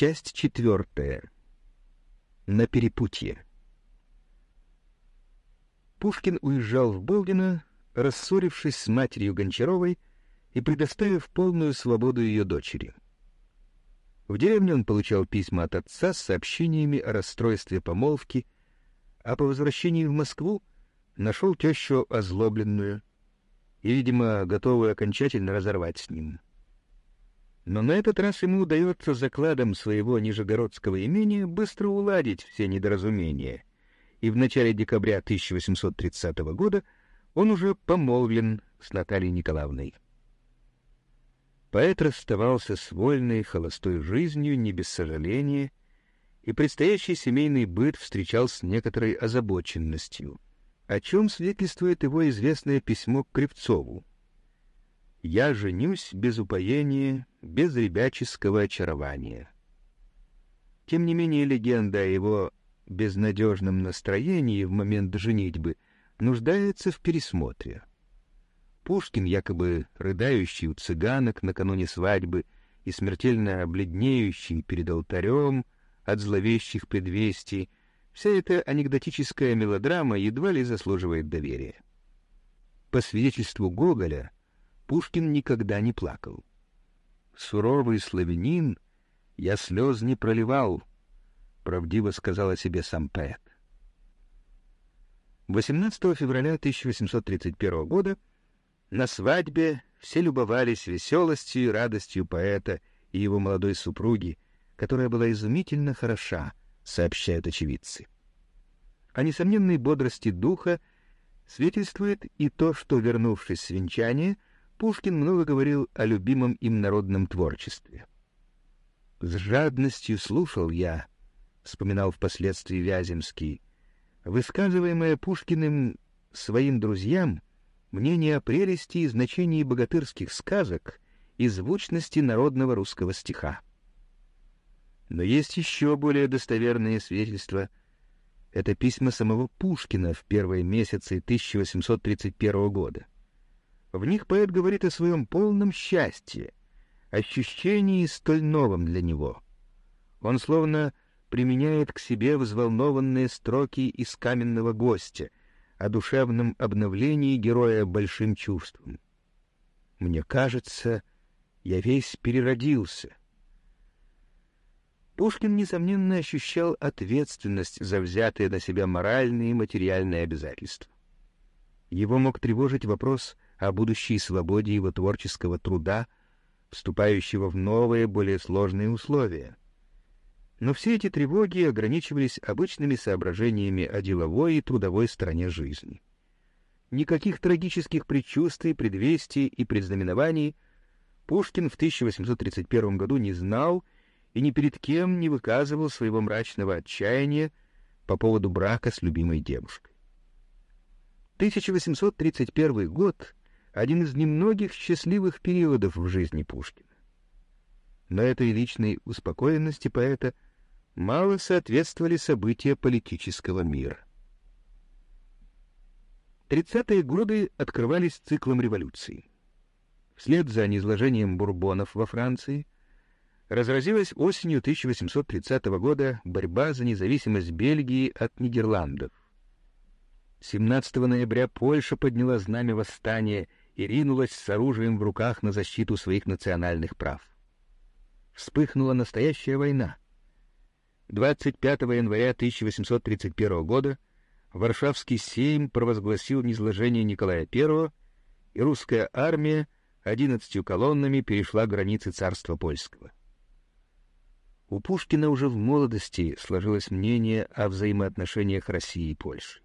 Часть четвертая. На перепутье. Пушкин уезжал в Болдино, рассорившись с матерью Гончаровой и предоставив полную свободу ее дочери. В деревне он получал письма от отца с сообщениями о расстройстве помолвки, а по возвращении в Москву нашел тещу озлобленную и, видимо, готовую окончательно разорвать с ним. Но на этот раз ему удается закладом своего нижегородского имения быстро уладить все недоразумения, и в начале декабря 1830 года он уже помолвлен с Натальей Николаевной. Поэт расставался с вольной, холостой жизнью не без сожаления, и предстоящий семейный быт встречал с некоторой озабоченностью, о чем свидетельствует его известное письмо к Кривцову. «Я женюсь без упоения, без ребяческого очарования». Тем не менее, легенда о его безнадежном настроении в момент женитьбы нуждается в пересмотре. Пушкин, якобы рыдающий у цыганок накануне свадьбы и смертельно обледнеющий перед алтарем от зловещих предвестий, вся эта анекдотическая мелодрама едва ли заслуживает доверия. По свидетельству Гоголя, Пушкин никогда не плакал. «Суровый славянин, я слез не проливал», — правдиво сказал о себе сам поэт. 18 февраля 1831 года на свадьбе все любовались веселостью и радостью поэта и его молодой супруги, которая была изумительно хороша, сообщают очевидцы. О несомненной бодрости духа свидетельствует и то, что, вернувшись с венчания, Пушкин много говорил о любимом им народном творчестве. «С жадностью слушал я», — вспоминал впоследствии Вяземский, высказываемое Пушкиным своим друзьям мнение о прелести и значении богатырских сказок и звучности народного русского стиха. Но есть еще более достоверные свидетельства. Это письма самого Пушкина в первые месяцы 1831 года. В них поэт говорит о своем полном счастье, ощущении столь новом для него. Он словно применяет к себе взволнованные строки из каменного гостя, о душевном обновлении героя большим чувством. Мне кажется, я весь переродился. Пушкин, несомненно, ощущал ответственность за взятые на себя моральные и материальные обязательства. Его мог тревожить вопрос о будущей свободе его творческого труда, вступающего в новые, более сложные условия — но все эти тревоги ограничивались обычными соображениями о деловой и трудовой стороне жизни. Никаких трагических предчувствий, предвестий и предзнаменований Пушкин в 1831 году не знал и ни перед кем не выказывал своего мрачного отчаяния по поводу брака с любимой девушкой. 1831 год — один из немногих счастливых периодов в жизни Пушкина. Но этой личной успокоенности поэта — мало соответствовали события политического мира. Тридцатые годы открывались циклом революции. Вслед за низложением бурбонов во Франции разразилась осенью 1830 года борьба за независимость Бельгии от Нидерландов. 17 ноября Польша подняла знамя восстания и ринулась с оружием в руках на защиту своих национальных прав. Вспыхнула настоящая война — 25 января 1831 года Варшавский сейм провозгласил низложение Николая I, и русская армия одиннадцатью колоннами перешла границы царства польского. У Пушкина уже в молодости сложилось мнение о взаимоотношениях России и Польши.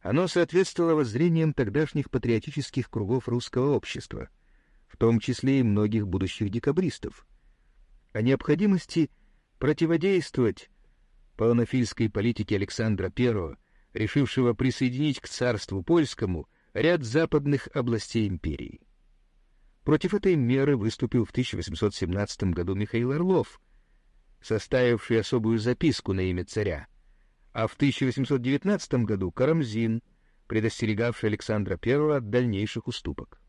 Оно соответствовало воззрениям тогдашних патриотических кругов русского общества, в том числе и многих будущих декабристов, о необходимости противодействовать полонофильской политике Александра I, решившего присоединить к царству польскому ряд западных областей империи. Против этой меры выступил в 1817 году Михаил Орлов, составивший особую записку на имя царя, а в 1819 году Карамзин, предостерегавший Александра I от дальнейших уступок.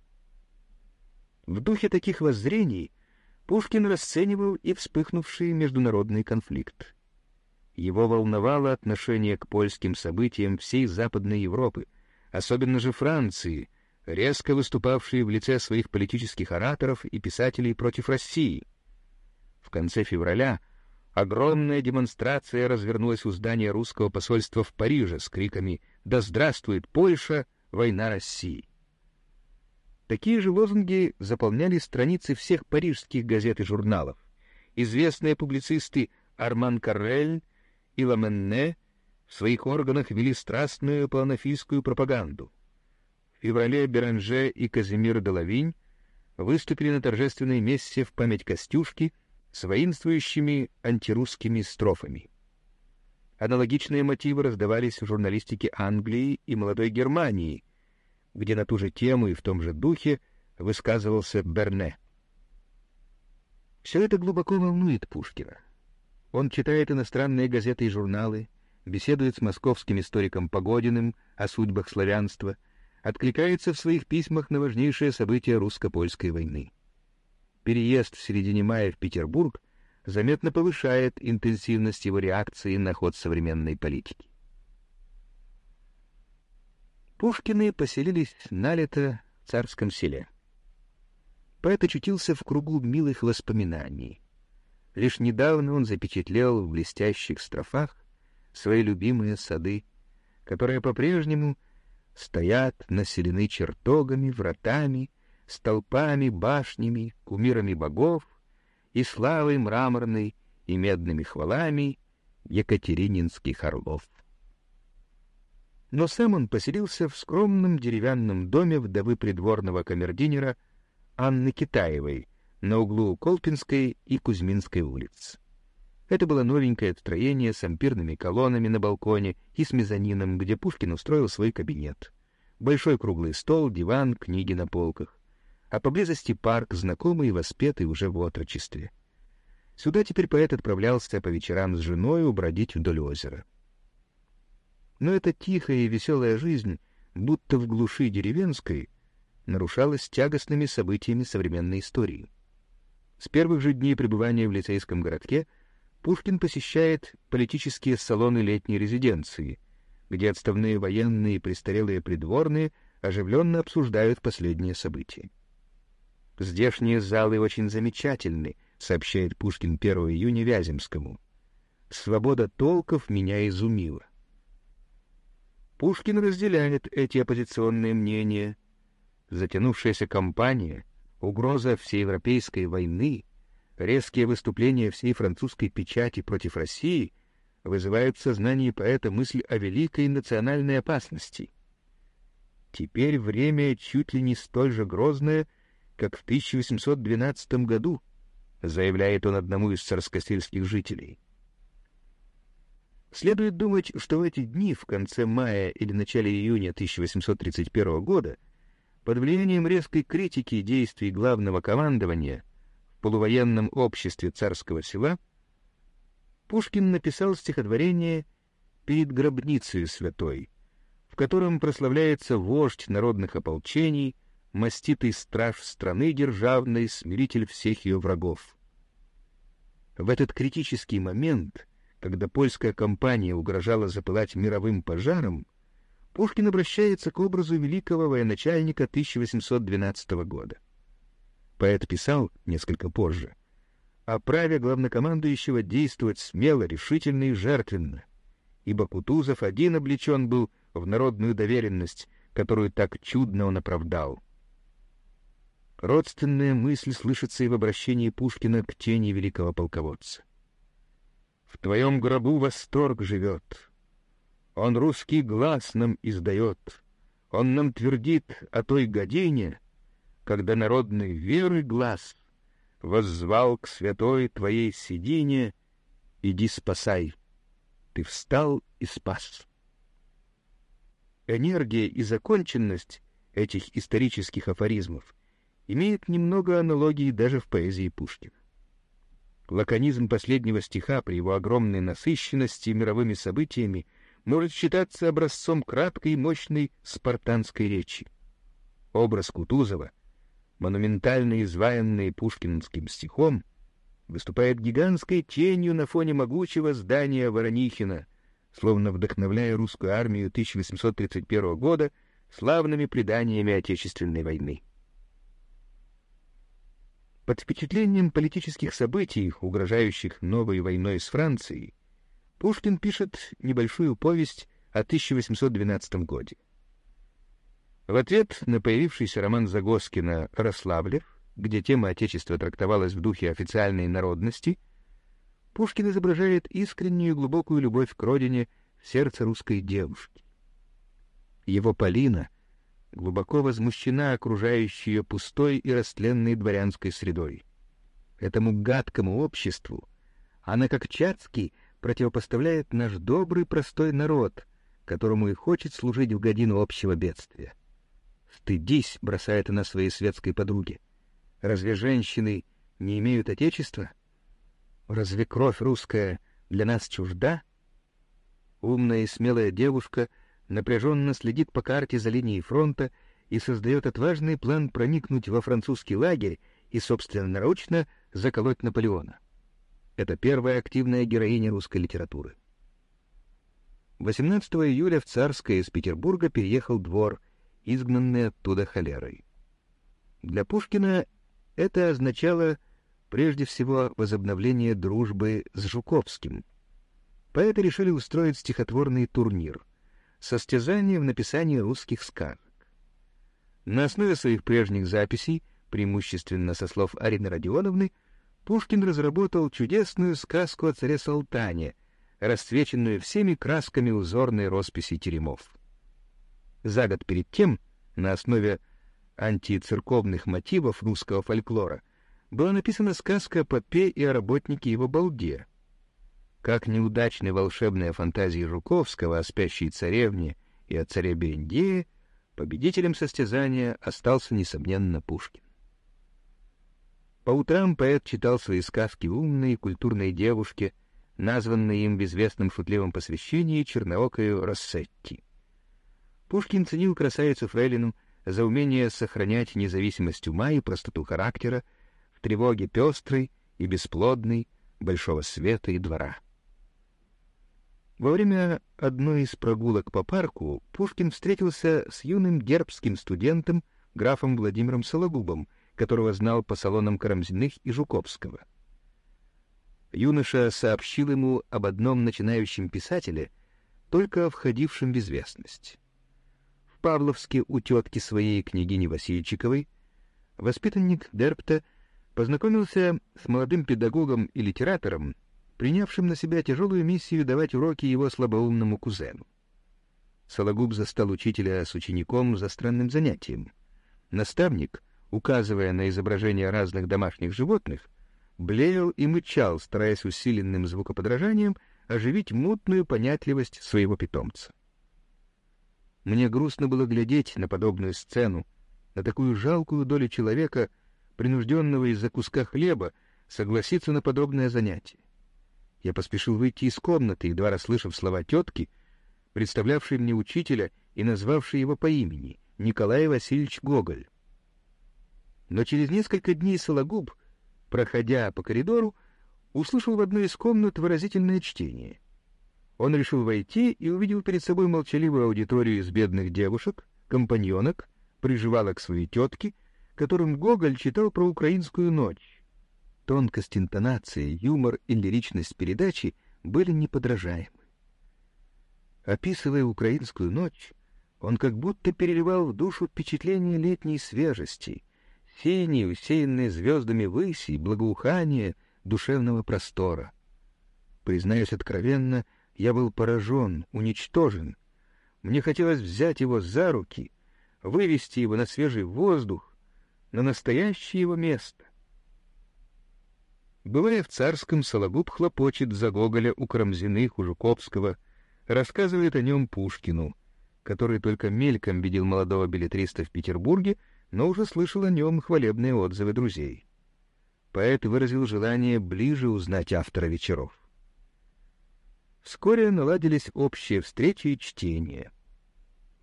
В духе таких воззрений Пушкин расценивал и вспыхнувший международный конфликт. Его волновало отношение к польским событиям всей Западной Европы, особенно же Франции, резко выступавшей в лице своих политических ораторов и писателей против России. В конце февраля огромная демонстрация развернулась у здания русского посольства в Париже с криками «Да здравствует Польша! Война России!». Такие же лозунги заполняли страницы всех парижских газет и журналов. Известные публицисты Арман Каррель и Ламенне в своих органах вели страстную панофийскую пропаганду. В феврале Беранже и Казимир Делавинь выступили на торжественной мессе в память Костюшки с воинствующими антирусскими строфами. Аналогичные мотивы раздавались в журналистике Англии и молодой Германии, где на ту же тему и в том же духе высказывался Берне. Все это глубоко волнует Пушкина. Он читает иностранные газеты и журналы, беседует с московским историком Погодиным о судьбах славянства, откликается в своих письмах на важнейшие события русско-польской войны. Переезд в середине мая в Петербург заметно повышает интенсивность его реакции на ход современной политики. Пушкины поселились на лето в царском селе. Поэт очутился в кругу милых воспоминаний — Лишь недавно он запечатлел в блестящих строфах свои любимые сады, которые по-прежнему стоят населены чертогами, вратами, столпами, башнями, кумирами богов и славой мраморной и медными хвалами екатерининских орлов. Но сам он поселился в скромном деревянном доме вдовы придворного камердинера Анны Китаевой — на углу Колпинской и Кузьминской улиц. Это было новенькое строение с ампирными колоннами на балконе и с мезонином, где Пушкин устроил свой кабинет. Большой круглый стол, диван, книги на полках. А поблизости парк, знакомый и воспетый уже в отрочестве. Сюда теперь поэт отправлялся по вечерам с женой убродить вдоль озера. Но эта тихая и веселая жизнь, будто в глуши деревенской, нарушалась тягостными событиями современной истории. С первых же дней пребывания в лицейском городке Пушкин посещает политические салоны летней резиденции, где отставные военные и престарелые придворные оживленно обсуждают последние события. «Здешние залы очень замечательны», — сообщает Пушкин 1 июня Вяземскому. «Свобода толков меня изумила». Пушкин разделяет эти оппозиционные мнения. Затянувшаяся кампания угроза всеевропейской войны, резкие выступления всей французской печати против России вызывают в сознании поэта мысль о великой национальной опасности. Теперь время чуть ли не столь же грозное, как в 1812 году, заявляет он одному из царскосельских жителей. Следует думать, что в эти дни, в конце мая или начале июня 1831 года, под влиянием резкой критики действий главного командования в полувоенном обществе царского села Пушкин написал стихотворение «Перед гробницей святой», в котором прославляется вождь народных ополчений, маститый страж страны державной, смиритель всех ее врагов. В этот критический момент, когда польская компания угрожала запылать мировым пожаром, Пушкин обращается к образу великого военачальника 1812 года. Поэт писал несколько позже о праве главнокомандующего действовать смело, решительно и жертвенно, ибо Кутузов один облечен был в народную доверенность, которую так чудно он оправдал. Родственная мысль слышится и в обращении Пушкина к тени великого полководца. «В твоем гробу восторг живет, он русский глаз нам издает, он нам твердит о той године, когда народной веры глаз воззвал к святой твоей седине, иди спасай. Ты встал и спас. Энергия и законченность этих исторических афоризмов имеет немного аналогии даже в поэзии Пушкина. Лаконизм последнего стиха при его огромной насыщенности мировыми событиями — может считаться образцом краткой и мощной спартанской речи. Образ Кутузова монументально изваянные пушкинским стихом, выступает гигантской тенью на фоне могучего здания Воронихина, словно вдохновляя русскую армию 1831 года славными преданиями Отечественной войны. Под впечатлением политических событий, угрожающих новой войной с Францией, Пушкин пишет небольшую повесть о 1812 годе. В ответ на появившийся роман Загоскина «Рославлев», где тема Отечества трактовалась в духе официальной народности, Пушкин изображает искреннюю глубокую любовь к родине в сердце русской девушки. Его Полина глубоко возмущена окружающей ее пустой и растленной дворянской средой. Этому гадкому обществу она, как Чацкий, противопоставляет наш добрый простой народ, которому и хочет служить в годину общего бедствия. «Стыдись!» — бросает она своей светской подруге. «Разве женщины не имеют отечества? Разве кровь русская для нас чужда?» Умная и смелая девушка напряженно следит по карте за линией фронта и создает отважный план проникнуть во французский лагерь и собственноручно заколоть Наполеона. Это первая активная героиня русской литературы. 18 июля в Царское из Петербурга переехал двор, изгнанный оттуда холерой. Для Пушкина это означало прежде всего возобновление дружбы с Жуковским. Поэты решили устроить стихотворный турнир, состязание в написании русских сказок. На основе своих прежних записей, преимущественно со слов Арины Родионовны, Пушкин разработал чудесную сказку о царе Салтане, расцвеченную всеми красками узорной росписи теремов. За год перед тем, на основе антицерковных мотивов русского фольклора, была написана сказка о попе и о работнике его балде. Как неудачны волшебные фантазии Жуковского о спящей царевне и о царе Берендее, победителем состязания остался, несомненно, Пушкин. По утрам поэт читал свои сказки умной и культурной девушке, названной им в известном шутливом посвящении черноокою Рассетти. Пушкин ценил красавицу Фрейлину за умение сохранять независимость ума и простоту характера в тревоге пестрой и бесплодной большого света и двора. Во время одной из прогулок по парку Пушкин встретился с юным гербским студентом графом Владимиром Сологубом, которого знал по салонам Карамзиных и Жуковского. Юноша сообщил ему об одном начинающем писателе, только входившем в известность. В Павловске у тетки своей княгини Васильчиковой воспитанник Дерпта познакомился с молодым педагогом и литератором, принявшим на себя тяжелую миссию давать уроки его слабоумному кузену. Сологуб застал учителя с учеником за странным занятием. Наставник — указывая на изображения разных домашних животных, блеял и мычал, стараясь усиленным звукоподражанием оживить мутную понятливость своего питомца. Мне грустно было глядеть на подобную сцену, на такую жалкую долю человека, принужденного из-за куска хлеба согласиться на подобное занятие. Я поспешил выйти из комнаты, едва расслышав слова тетки, представлявшей мне учителя и назвавшей его по имени — Николай Васильевич Гоголь но через несколько дней Сологуб, проходя по коридору, услышал в одной из комнат выразительное чтение. Он решил войти и увидел перед собой молчаливую аудиторию из бедных девушек, компаньонок, приживалок своей тетки, которым Гоголь читал про украинскую ночь. Тонкость интонации, юмор и лиричность передачи были неподражаемы. Описывая украинскую ночь, он как будто переливал в душу впечатление летней свежести — синие, усеянные звездами выси, благоухание душевного простора. Признаюсь откровенно, я был поражен, уничтожен. Мне хотелось взять его за руки, вывести его на свежий воздух, на настоящее его место. Бывая в Царском, Сологуб хлопочет за Гоголя у Карамзиных, у Жуковского, рассказывает о нем Пушкину, который только мельком видел молодого билетриста в Петербурге но уже слышал о нем хвалебные отзывы друзей. Поэт выразил желание ближе узнать автора вечеров. Вскоре наладились общие встречи и чтения.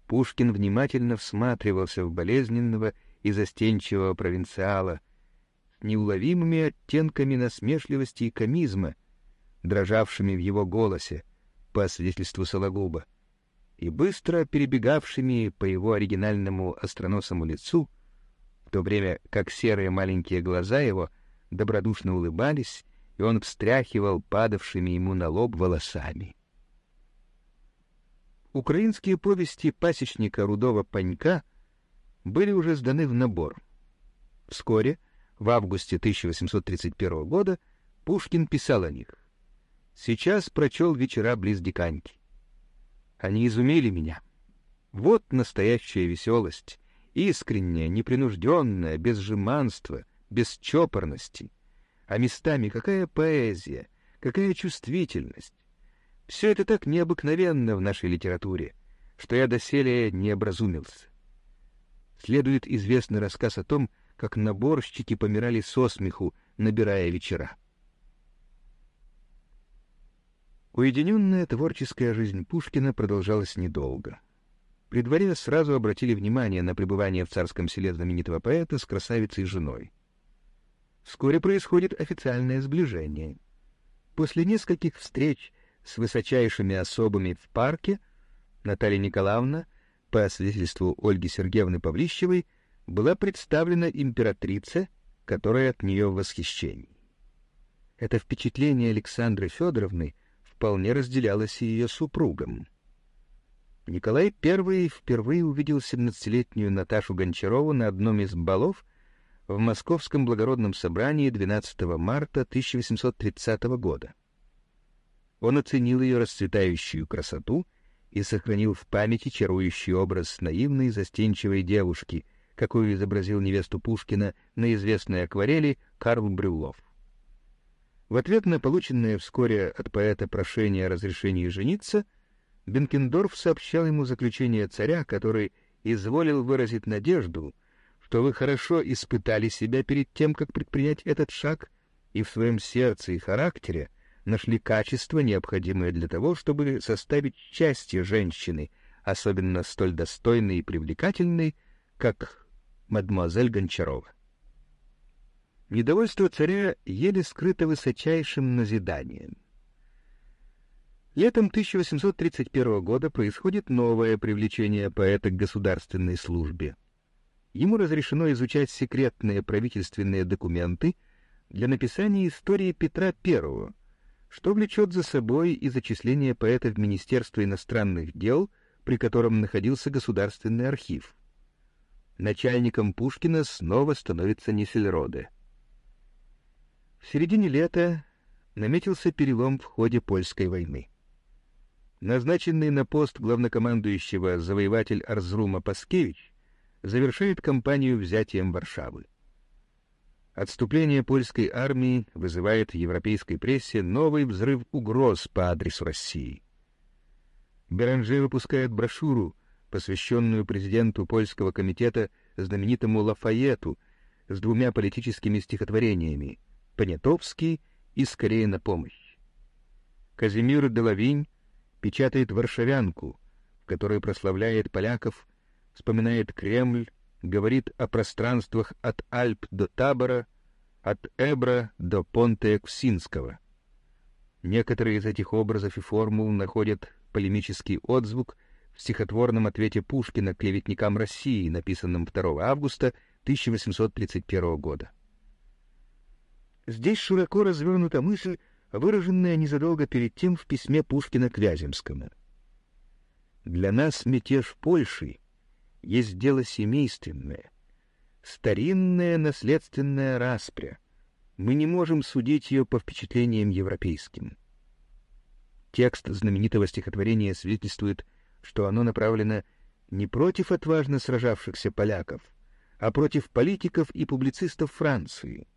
Пушкин внимательно всматривался в болезненного и застенчивого провинциала, неуловимыми оттенками насмешливости и комизма, дрожавшими в его голосе, по свидетельству Сологуба, и быстро перебегавшими по его оригинальному остроносому лицу, в то время как серые маленькие глаза его добродушно улыбались, и он встряхивал падавшими ему на лоб волосами. Украинские повести пасечника Рудова Панька были уже сданы в набор. Вскоре, в августе 1831 года, Пушкин писал о них. «Сейчас прочел вечера близ Диканьки. Они изумили меня. Вот настоящая веселость, искренняя, непринужденная, без жеманства, без чопорности. А местами какая поэзия, какая чувствительность. Все это так необыкновенно в нашей литературе, что я доселе не образумился. Следует известный рассказ о том, как наборщики помирали со смеху, набирая вечера. Уединенная творческая жизнь Пушкина продолжалась недолго. При дворе сразу обратили внимание на пребывание в царском селе знаменитого поэта с красавицей женой. Вскоре происходит официальное сближение. После нескольких встреч с высочайшими особами в парке, Наталья Николаевна, по свидетельству Ольги Сергеевны Павлищевой, была представлена императрице, которая от нее в восхищении. Это впечатление Александры Федоровны вполне разделялось и ее супругом. Николай I впервые увидел 17-летнюю Наташу Гончарову на одном из балов в Московском благородном собрании 12 марта 1830 года. Он оценил ее расцветающую красоту и сохранил в памяти чарующий образ наивной застенчивой девушки, какую изобразил невесту Пушкина на известной акварели Карл Брюллов. В ответ на полученное вскоре от поэта прошение о разрешении жениться, Бенкендорф сообщал ему заключение царя, который изволил выразить надежду, что вы хорошо испытали себя перед тем, как предпринять этот шаг, и в своем сердце и характере нашли качества, необходимые для того, чтобы составить счастье женщины, особенно столь достойной и привлекательной, как мадемуазель Гончарова. Недовольство царя еле скрыто высочайшим назиданием. Летом 1831 года происходит новое привлечение поэта к государственной службе. Ему разрешено изучать секретные правительственные документы для написания истории Петра I, что влечет за собой и зачисление поэта в Министерство иностранных дел, при котором находился государственный архив. Начальником Пушкина снова становится Несельроде. В середине лета наметился перелом в ходе польской войны. Назначенный на пост главнокомандующего завоеватель Арзрума Паскевич завершает кампанию взятием Варшавы. Отступление польской армии вызывает в европейской прессе новый взрыв угроз по адресу России. Беранже выпускает брошюру, посвященную президенту польского комитета знаменитому Лафаету с двумя политическими стихотворениями «Понятовский» и «Скорее на помощь». Казимир Делавинь печатает «Варшавянку», в которой прославляет поляков, вспоминает Кремль, говорит о пространствах от Альп до Табора, от Эбра до Понте-Эксинского. Некоторые из этих образов и формул находят полемический отзвук в стихотворном ответе Пушкина клеветникам России, написанном 2 августа 1831 года. Здесь широко развернута мысль, выраженная незадолго перед тем в письме Пушкина к Вяземскому. «Для нас мятеж Польши есть дело семейственное, старинная наследственная распря. Мы не можем судить ее по впечатлениям европейским. Текст знаменитого стихотворения свидетельствует, что оно направлено не против отважно сражавшихся поляков, а против политиков и публицистов Франции.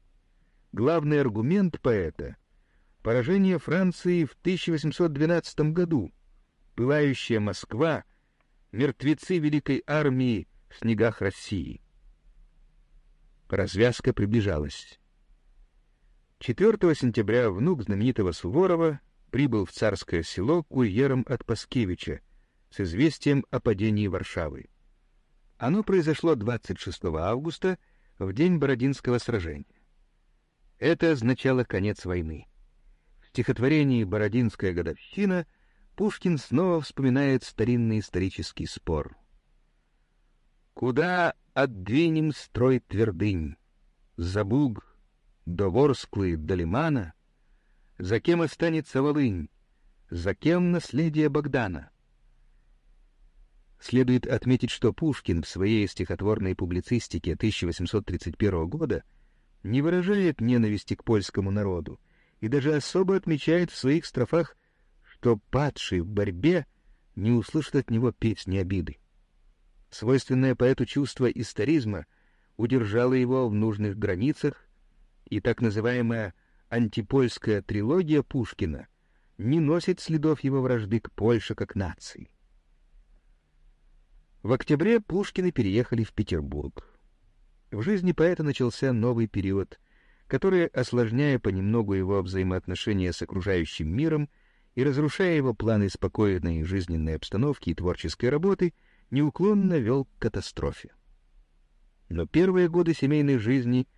Главный аргумент поэта — поражение Франции в 1812 году, пылающая Москва — мертвецы великой армии в снегах России. Развязка приближалась. 4 сентября внук знаменитого Суворова прибыл в царское село курьером от Паскевича с известием о падении Варшавы. Оно произошло 26 августа, в день Бородинского сражения. Это означало конец войны. В стихотворении «Бородинская годовщина» Пушкин снова вспоминает старинный исторический спор. «Куда отдвинем строй твердынь? За Буг, до Ворсклы, до Лимана? За кем останется Волынь? За кем наследие Богдана?» Следует отметить, что Пушкин в своей стихотворной публицистике 1831 года не выражает ненависти к польскому народу и даже особо отмечает в своих строфах, что падший в борьбе не услышит от него песни обиды. Свойственное поэту чувство историзма удержало его в нужных границах, и так называемая антипольская трилогия Пушкина не носит следов его вражды к Польше как нации. В октябре Пушкины переехали в Петербург. В жизни поэта начался новый период, который, осложняя понемногу его взаимоотношения с окружающим миром и разрушая его планы спокойной жизненной обстановки и творческой работы, неуклонно вел к катастрофе. Но первые годы семейной жизни,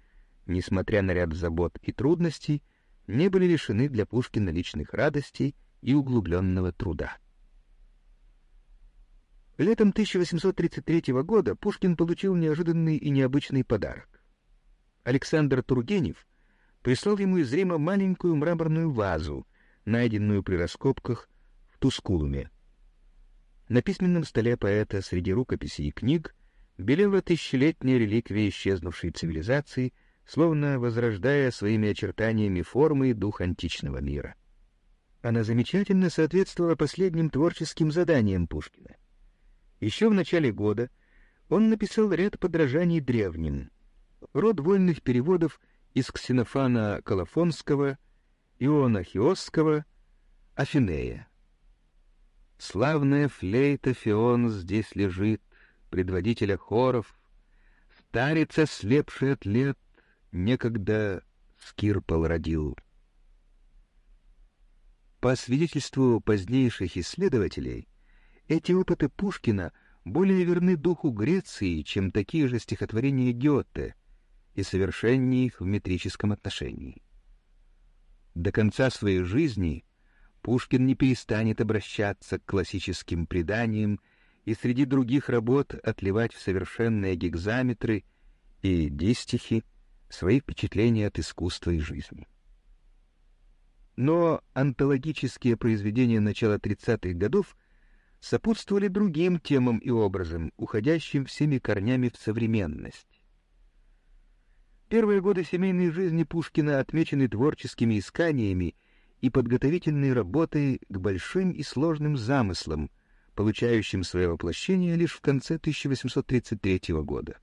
несмотря на ряд забот и трудностей, не были лишены для Пушкина личных радостей и углубленного труда. Летом 1833 года Пушкин получил неожиданный и необычный подарок. Александр Тургенев прислал ему из Рима маленькую мраморную вазу, найденную при раскопках в Тускулуме. На письменном столе поэта среди рукописей и книг белела тысячелетняя реликвия исчезнувшей цивилизации, словно возрождая своими очертаниями формы и дух античного мира. Она замечательно соответствовала последним творческим заданиям Пушкина. Еще в начале года он написал ряд подражаний древним, род вольных переводов из Ксенофана Колофонского, Иона Хиосского, Афинея. Славная флейта Фион здесь лежит, предводителя хоров, старица, слепший от лет, некогда Скирпал родил. По свидетельству позднейших исследователей, эти опыты Пушкина более верны духу Греции, чем такие же стихотворения Гёте, и совершеннее их в метрическом отношении. До конца своей жизни Пушкин не перестанет обращаться к классическим преданиям и среди других работ отливать в совершенные гекзаметры и дистихи свои впечатления от искусства и жизни. Но антологические произведения начала 30-х годов сопутствовали другим темам и образам, уходящим всеми корнями в современность. Первые годы семейной жизни Пушкина отмечены творческими исканиями и подготовительной работой к большим и сложным замыслам, получающим свое воплощение лишь в конце 1833 года.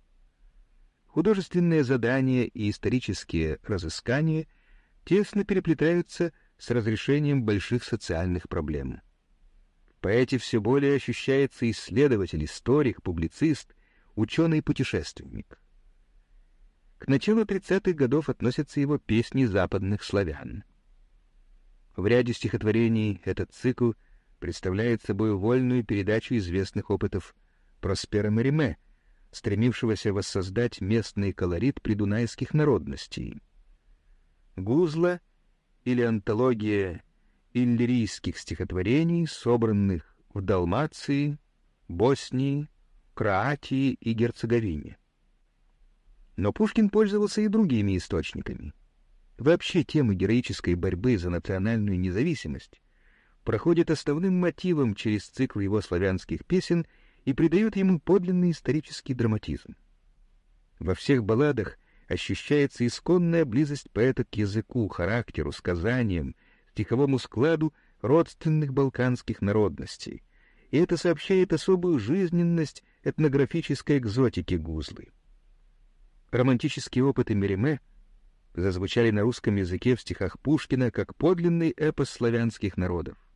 Художественные задания и исторические разыскания тесно переплетаются с разрешением больших социальных проблем поэте все более ощущается исследователь, историк, публицист, ученый-путешественник. К началу 30-х годов относятся его песни западных славян. В ряде стихотворений этот цикл представляет собой вольную передачу известных опытов Проспера Мериме, стремившегося воссоздать местный колорит придунайских народностей. Гузла или антология иллирийских стихотворений, собранных в Далмации, Боснии, Кроатии и Герцеговине. Но Пушкин пользовался и другими источниками. Вообще темы героической борьбы за национальную независимость проходят основным мотивом через цикл его славянских песен и придают ему подлинный исторический драматизм. Во всех балладах ощущается исконная близость поэта к языку, характеру, сказаниям стиховому складу родственных балканских народностей, и это сообщает особую жизненность этнографической экзотики Гузлы. Романтические опыты Мериме зазвучали на русском языке в стихах Пушкина как подлинный эпос славянских народов.